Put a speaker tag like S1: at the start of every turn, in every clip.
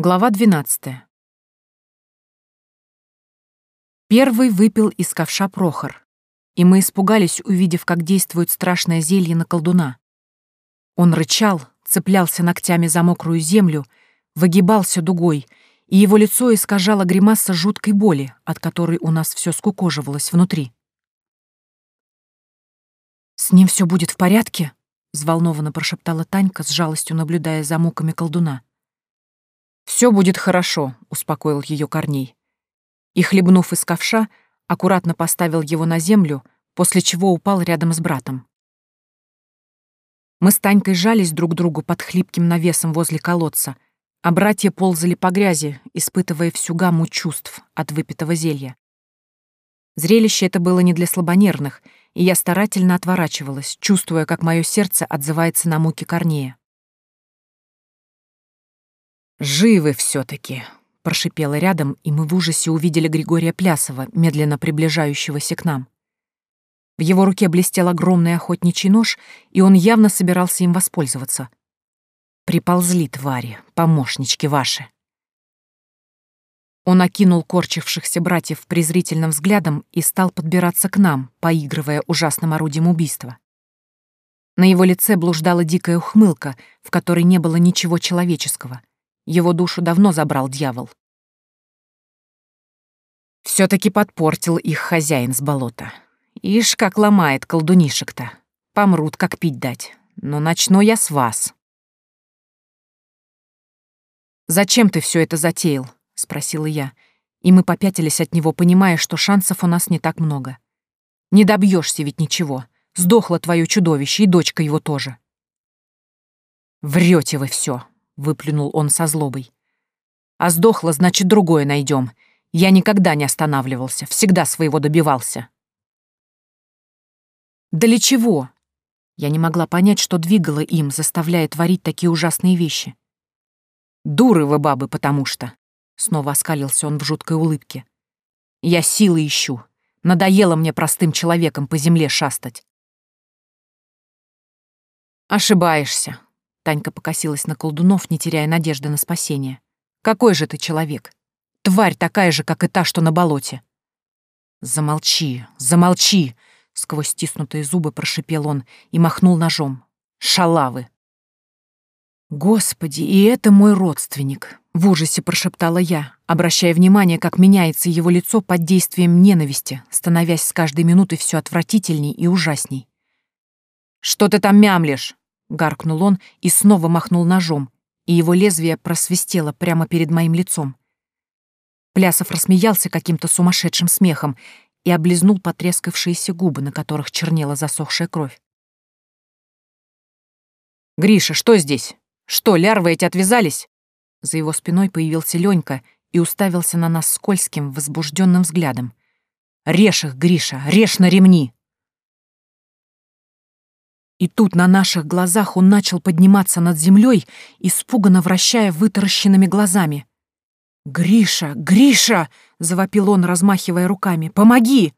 S1: Глава 12. Первый выпил из ковша Прохор, и мы испугались, увидев, как действует страшное зелье на колдуна. Он рычал, цеплялся ногтями за мокрую землю, выгибался дугой, и его лицо искажало гримаса жуткой боли, от которой у нас все скукоживалось внутри. «С ним все будет в порядке?» — взволнованно прошептала Танька, с жалостью наблюдая за муками колдуна. Все будет хорошо», — успокоил ее Корней. И, хлебнув из ковша, аккуратно поставил его на землю, после чего упал рядом с братом. Мы с Танькой жались друг к другу под хлипким навесом возле колодца, а братья ползали по грязи, испытывая всю гамму чувств от выпитого зелья. Зрелище это было не для слабонервных, и я старательно отворачивалась, чувствуя, как мое сердце отзывается на муки Корнея. «Живы все-таки!» — прошипела рядом, и мы в ужасе увидели Григория Плясова, медленно приближающегося к нам. В его руке блестел огромный охотничий нож, и он явно собирался им воспользоваться. «Приползли, твари, помощнички ваши!» Он окинул корчившихся братьев презрительным взглядом и стал подбираться к нам, поигрывая ужасным орудием убийства. На его лице блуждала дикая ухмылка, в которой не было ничего человеческого. Его душу давно забрал дьявол. Все-таки подпортил их хозяин с болота. Ишь, как ломает колдунишек-то. Помрут, как пить дать. Но начну я с вас. «Зачем ты все это затеял?» — спросила я. И мы попятились от него, понимая, что шансов у нас не так много. Не добьешься ведь ничего. Сдохло твое чудовище, и дочка его тоже. Врете вы все, выплюнул он со злобой. А сдохла, значит, другое найдем. Я никогда не останавливался, всегда своего добивался. Да для чего? Я не могла понять, что двигало им, заставляя творить такие ужасные вещи. Дуры вы, бабы, потому что. Снова оскалился он в жуткой улыбке. Я силы ищу. Надоело мне простым человеком по земле шастать. Ошибаешься, Танька покосилась на колдунов, не теряя надежды на спасение. «Какой же ты человек? Тварь такая же, как и та, что на болоте!» «Замолчи, замолчи!» — сквозь стиснутые зубы прошипел он и махнул ножом. «Шалавы!» «Господи, и это мой родственник!» — в ужасе прошептала я, обращая внимание, как меняется его лицо под действием ненависти, становясь с каждой минутой все отвратительней и ужасней. «Что ты там мямлишь?» — гаркнул он и снова махнул ножом, и его лезвие просвистело прямо перед моим лицом. Плясов рассмеялся каким-то сумасшедшим смехом и облизнул потрескавшиеся губы, на которых чернела засохшая кровь. «Гриша, что здесь? Что, лярвы эти отвязались?» За его спиной появился Ленька и уставился на нас скользким, возбужденным взглядом. «Режь их, Гриша, режь на ремни!» И тут на наших глазах он начал подниматься над землей, испуганно вращая вытаращенными глазами. «Гриша! Гриша!» — завопил он, размахивая руками. «Помоги!»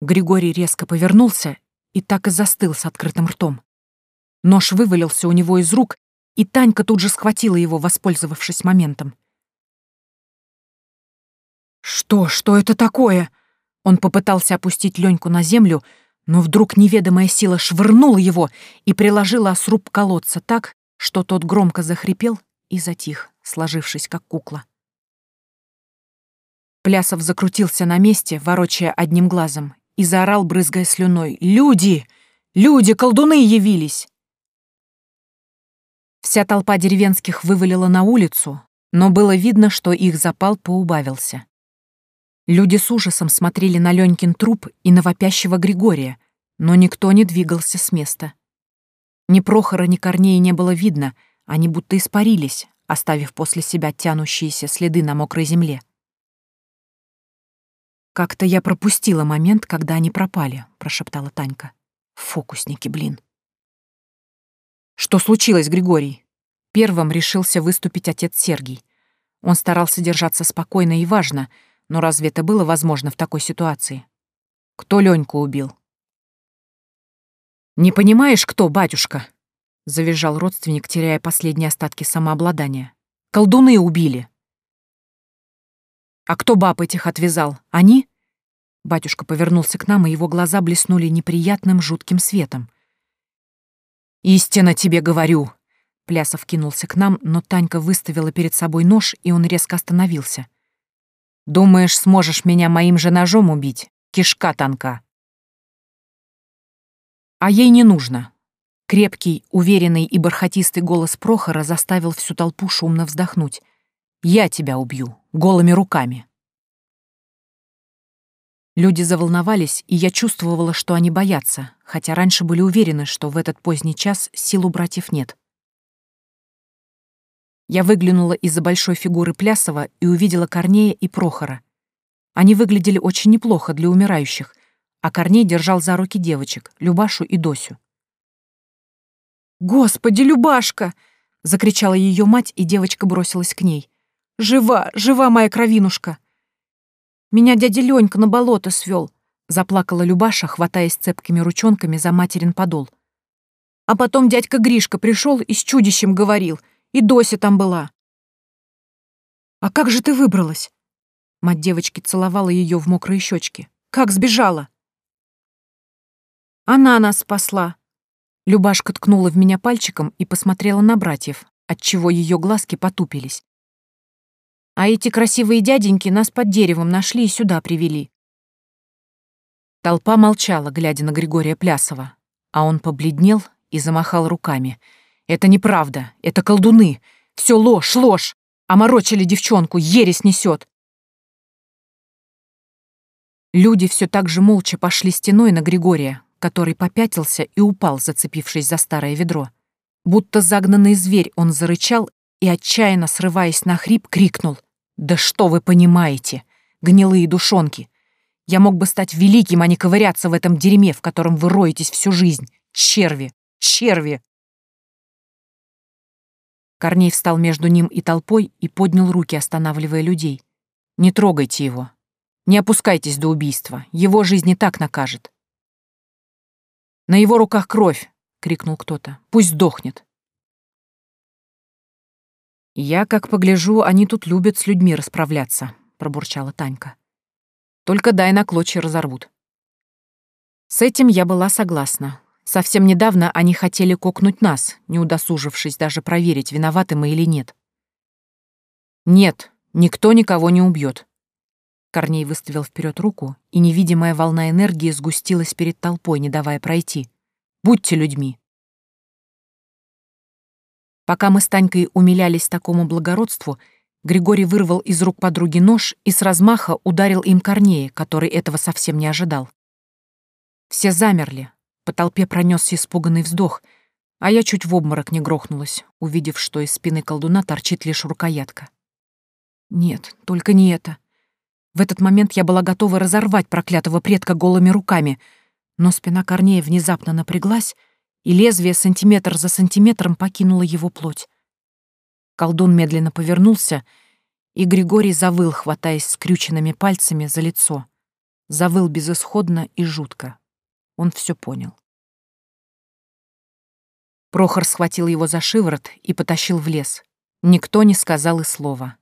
S1: Григорий резко повернулся и так и застыл с открытым ртом. Нож вывалился у него из рук, и Танька тут же схватила его, воспользовавшись моментом. «Что? Что это такое?» Он попытался опустить Леньку на землю, но вдруг неведомая сила швырнула его и приложила сруб колодца так, что тот громко захрипел и затих, сложившись как кукла. Плясов закрутился на месте, ворочая одним глазом, и заорал, брызгая слюной. «Люди! Люди! Колдуны явились!» Вся толпа деревенских вывалила на улицу, но было видно, что их запал поубавился. Люди с ужасом смотрели на Ленькин труп и на вопящего Григория, но никто не двигался с места. Ни Прохора, ни Корнея не было видно, они будто испарились, оставив после себя тянущиеся следы на мокрой земле. «Как-то я пропустила момент, когда они пропали», — прошептала Танька. «Фокусники, блин». «Что случилось, Григорий?» Первым решился выступить отец Сергий. Он старался держаться спокойно и важно — но разве это было возможно в такой ситуации? Кто Леньку убил? «Не понимаешь, кто, батюшка?» — завизжал родственник, теряя последние остатки самообладания. «Колдуны убили!» «А кто баб этих отвязал? Они?» Батюшка повернулся к нам, и его глаза блеснули неприятным жутким светом. «Истинно тебе говорю!» Плясов кинулся к нам, но Танька выставила перед собой нож, и он резко остановился. «Думаешь, сможешь меня моим же ножом убить? Кишка танка!» А ей не нужно. Крепкий, уверенный и бархатистый голос Прохора заставил всю толпу шумно вздохнуть. «Я тебя убью, голыми руками». Люди заволновались, и я чувствовала, что они боятся, хотя раньше были уверены, что в этот поздний час сил у братьев нет. Я выглянула из-за большой фигуры Плясова и увидела Корнея и Прохора. Они выглядели очень неплохо для умирающих, а Корней держал за руки девочек, Любашу и Досю. «Господи, Любашка!» — закричала ее мать, и девочка бросилась к ней. «Жива, жива моя кровинушка!» «Меня дядя Ленька на болото свел, заплакала Любаша, хватаясь цепкими ручонками за материн подол. А потом дядька Гришка пришел и с чудищем говорил, и Дося там была. «А как же ты выбралась?» Мать девочки целовала ее в мокрые щечки. «Как сбежала?» Она нас спасла. Любашка ткнула в меня пальчиком и посмотрела на братьев, отчего ее глазки потупились. А эти красивые дяденьки нас под деревом нашли и сюда привели. Толпа молчала, глядя на Григория Плясова, а он побледнел и замахал руками. «Это неправда, это колдуны! Все ложь, ложь! Оморочили девчонку, ересь несет!» Люди все так же молча пошли стеной на Григория, который попятился и упал, зацепившись за старое ведро. Будто загнанный зверь он зарычал и, отчаянно срываясь на хрип, крикнул. «Да что вы понимаете, гнилые душонки! Я мог бы стать великим, а не ковыряться в этом дерьме, в котором вы роетесь всю жизнь! Черви! Черви!» Корней встал между ним и толпой и поднял руки, останавливая людей. «Не трогайте его. Не опускайтесь до убийства. Его жизнь и так накажет. На его руках кровь!» — крикнул кто-то. «Пусть сдохнет!» «Я, как погляжу, они тут любят с людьми расправляться», — пробурчала Танька. «Только дай на клочья разорвут». С этим я была согласна. Совсем недавно они хотели кокнуть нас, не удосужившись даже проверить, виноваты мы или нет. «Нет, никто никого не убьет. Корней выставил вперед руку, и невидимая волна энергии сгустилась перед толпой, не давая пройти. «Будьте людьми!» Пока мы с Танькой умилялись такому благородству, Григорий вырвал из рук подруги нож и с размаха ударил им Корнея, который этого совсем не ожидал. Все замерли, по толпе пронесся испуганный вздох, а я чуть в обморок не грохнулась, увидев, что из спины колдуна торчит лишь рукоятка. Нет, только не это. В этот момент я была готова разорвать проклятого предка голыми руками, но спина Корнея внезапно напряглась, и лезвие сантиметр за сантиметром покинуло его плоть. Колдун медленно повернулся, и Григорий завыл, хватаясь скрюченными пальцами за лицо. Завыл безысходно и жутко. Он все понял. Прохор схватил его за шиворот и потащил в лес. Никто не сказал и слова.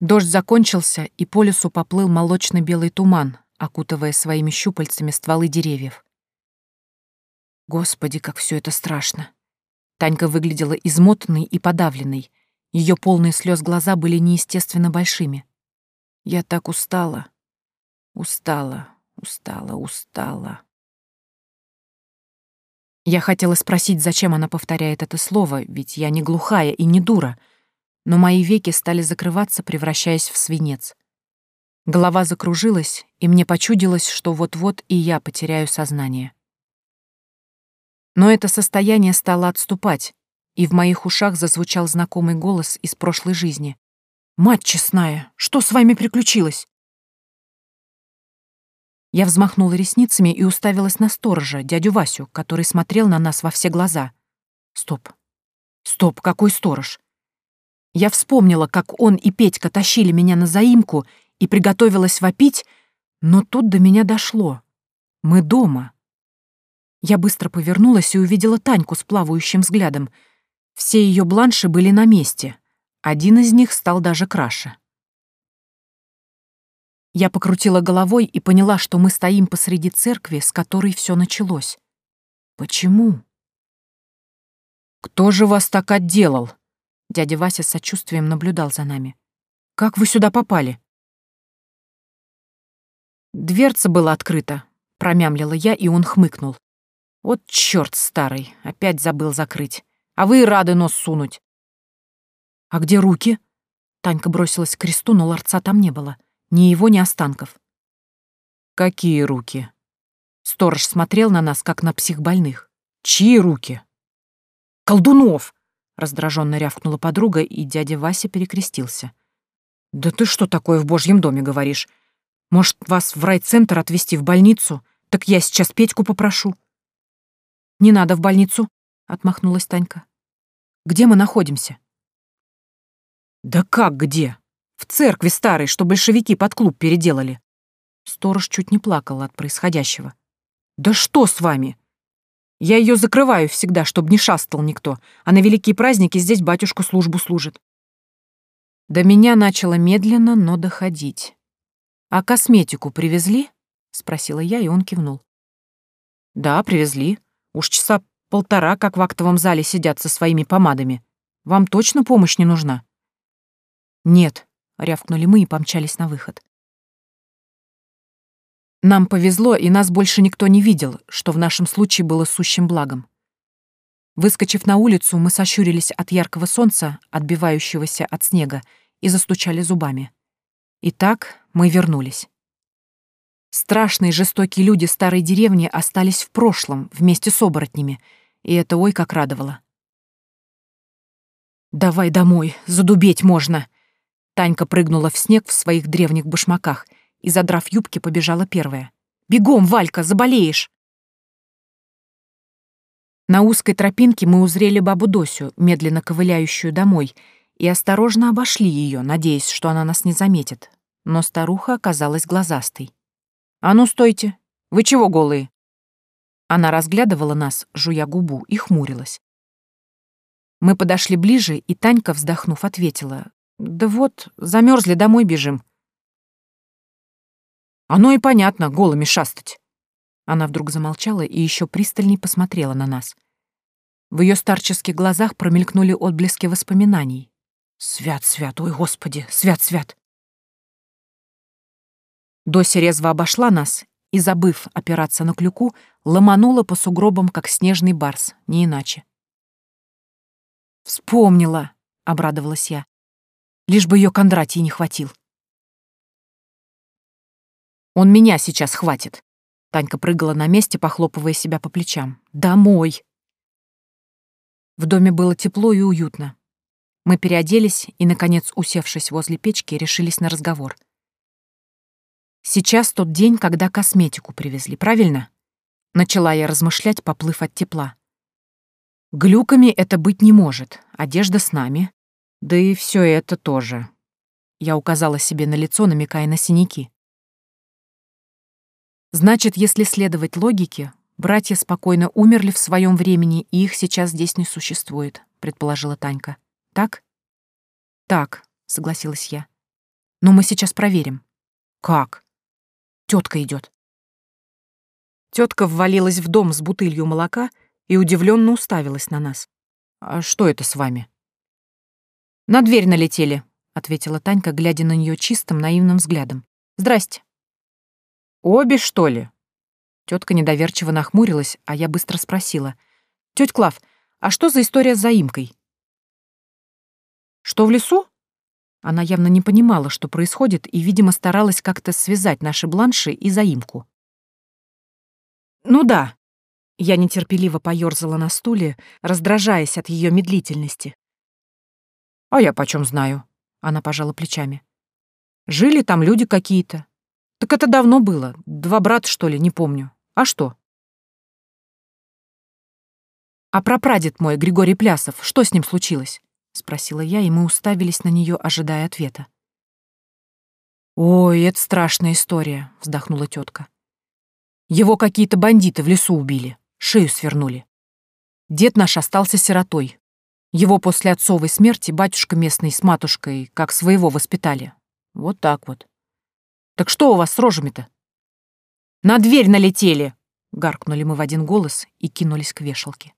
S1: Дождь закончился, и по лесу поплыл молочно-белый туман, окутывая своими щупальцами стволы деревьев. Господи, как все это страшно. Танька выглядела измотанной и подавленной. Ее полные слез глаза были неестественно большими. Я так устала. Устала, устала, устала. Я хотела спросить, зачем она повторяет это слово, ведь я не глухая и не дура — но мои веки стали закрываться, превращаясь в свинец. Голова закружилась, и мне почудилось, что вот-вот и я потеряю сознание. Но это состояние стало отступать, и в моих ушах зазвучал знакомый голос из прошлой жизни. «Мать честная, что с вами приключилось?» Я взмахнула ресницами и уставилась на сторожа, дядю Васю, который смотрел на нас во все глаза. Стоп. Стоп, какой сторож? Я вспомнила, как он и Петька тащили меня на заимку и приготовилась вопить, но тут до меня дошло. Мы дома. Я быстро повернулась и увидела Таньку с плавающим взглядом. Все ее бланши были на месте. Один из них стал даже краше. Я покрутила головой и поняла, что мы стоим посреди церкви, с которой все началось. Почему? «Кто же вас так отделал?» Дядя Вася с сочувствием наблюдал за нами. «Как вы сюда попали?» Дверца была открыта, промямлила я, и он хмыкнул. Вот чёрт старый, опять забыл закрыть. А вы и рады нос сунуть. А где руки? Танька бросилась к кресту, но ларца там не было. Ни его, ни останков. Какие руки? Сторож смотрел на нас, как на психбольных. Чьи руки? Колдунов! Раздраженно рявкнула подруга, и дядя Вася перекрестился. «Да ты что такое в божьем доме говоришь? Может, вас в райцентр отвезти в больницу? Так я сейчас Петьку попрошу». «Не надо в больницу», — отмахнулась Танька. «Где мы находимся?» «Да как где? В церкви старой, что большевики под клуб переделали». Сторож чуть не плакал от происходящего. «Да что с вами? Я ее закрываю всегда, чтобы не шастал никто, а на великие праздники здесь батюшка службу служит. До меня начало медленно, но доходить. «А косметику привезли?» — спросила я, и он кивнул. «Да, привезли. Уж часа полтора, как в актовом зале сидят со своими помадами. Вам точно помощь не нужна?» «Нет», — рявкнули мы и помчались на выход. Нам повезло, и нас больше никто не видел, что в нашем случае было сущим благом. Выскочив на улицу, мы сощурились от яркого солнца, отбивающегося от снега, и застучали зубами. Итак, мы вернулись. Страшные жестокие люди старой деревни остались в прошлом вместе с оборотнями, и это ой как радовало. «Давай домой, задубеть можно!» Танька прыгнула в снег в своих древних башмаках — и, задрав юбки, побежала первая. «Бегом, Валька, заболеешь!» На узкой тропинке мы узрели бабу Досю, медленно ковыляющую домой, и осторожно обошли ее, надеясь, что она нас не заметит. Но старуха оказалась глазастой. «А ну, стойте! Вы чего голые?» Она разглядывала нас, жуя губу, и хмурилась. Мы подошли ближе, и Танька, вздохнув, ответила. «Да вот, замерзли, домой бежим. Оно и понятно, голыми шастать. Она вдруг замолчала и еще пристальней посмотрела на нас. В ее старческих глазах промелькнули отблески воспоминаний. «Свят, свят, ой, господи, свят, свят!» Дося резво обошла нас и, забыв опираться на клюку, ломанула по сугробам, как снежный барс, не иначе. «Вспомнила!» — обрадовалась я. «Лишь бы ее Кондратий не хватил». Он меня сейчас хватит. Танька прыгала на месте, похлопывая себя по плечам. Домой. В доме было тепло и уютно. Мы переоделись и, наконец, усевшись возле печки, решились на разговор. Сейчас тот день, когда косметику привезли, правильно? Начала я размышлять, поплыв от тепла. Глюками это быть не может. Одежда с нами. Да и все это тоже. Я указала себе на лицо, намекая на синяки. Значит, если следовать логике, братья спокойно умерли в своем времени, и их сейчас здесь не существует, предположила Танька. Так? Так, согласилась я. Но мы сейчас проверим. Как? Тетка идет. Тетка ввалилась в дом с бутылью молока и удивленно уставилась на нас. А что это с вами? На дверь налетели, ответила Танька, глядя на нее чистым наивным взглядом. Здрасте. «Обе, что ли?» Тетка недоверчиво нахмурилась, а я быстро спросила. «Тетя Клав, а что за история с заимкой?» «Что в лесу?» Она явно не понимала, что происходит, и, видимо, старалась как-то связать наши бланши и заимку. «Ну да». Я нетерпеливо поёрзала на стуле, раздражаясь от ее медлительности. «А я почем знаю?» Она пожала плечами. «Жили там люди какие-то. Так это давно было. Два брата, что ли, не помню. А что? А прапрадед мой, Григорий Плясов, что с ним случилось? Спросила я, и мы уставились на нее, ожидая ответа. «Ой, это страшная история», — вздохнула тетка. «Его какие-то бандиты в лесу убили. Шею свернули. Дед наш остался сиротой. Его после отцовой смерти батюшка местный с матушкой как своего воспитали. Вот так вот. Так что у вас с рожами-то? На дверь налетели! Гаркнули мы в один голос и кинулись к вешалке.